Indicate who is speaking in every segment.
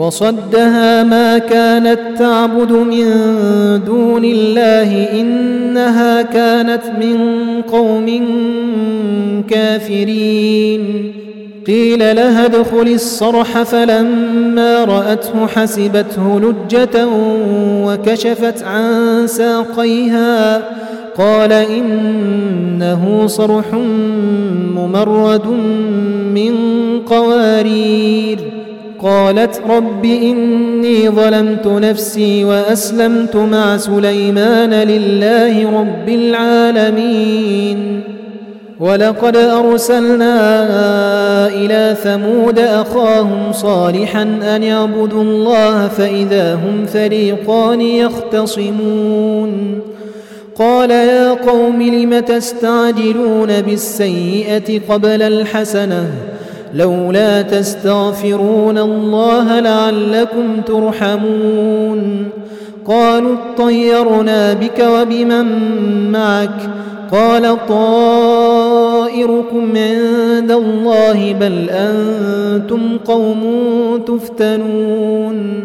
Speaker 1: وصدها ما كانت تعبد من دون الله إنها كانت من قوم كافرين. قيل لها ادخل الصرح فلما رأته حسبته لجة وكشفت عن ساقيها. قال إنه صرح ممرد من قوارير. قالت رب إني ظلمت نفسي وأسلمت مع سليمان لله رب العالمين. ولقد أرسلنا إلى ثمود أخاهم صالحا أن يعبدوا الله فإذا هم فريقان يختصمون. قال يا قوم لم تستعجلون بالسيئة قبل الحسنة؟ لولا تستغفرون الله لعلكم ترحمون. قالوا اطيرنا بك وبمن معك. قال طائركم عند الله بل أنتم قوم تفتنون.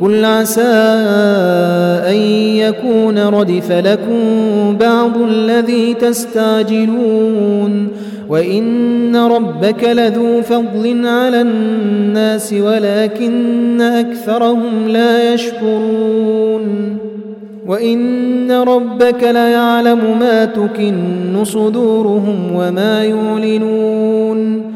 Speaker 1: قل عسى أن يكون ردف لكم بعض الذي تستعجلون وإن ربك لذو فضل على الناس ولكن أكثرهم لا يشكرون وإن ربك ليعلم ما تكن صدورهم وما يعلنون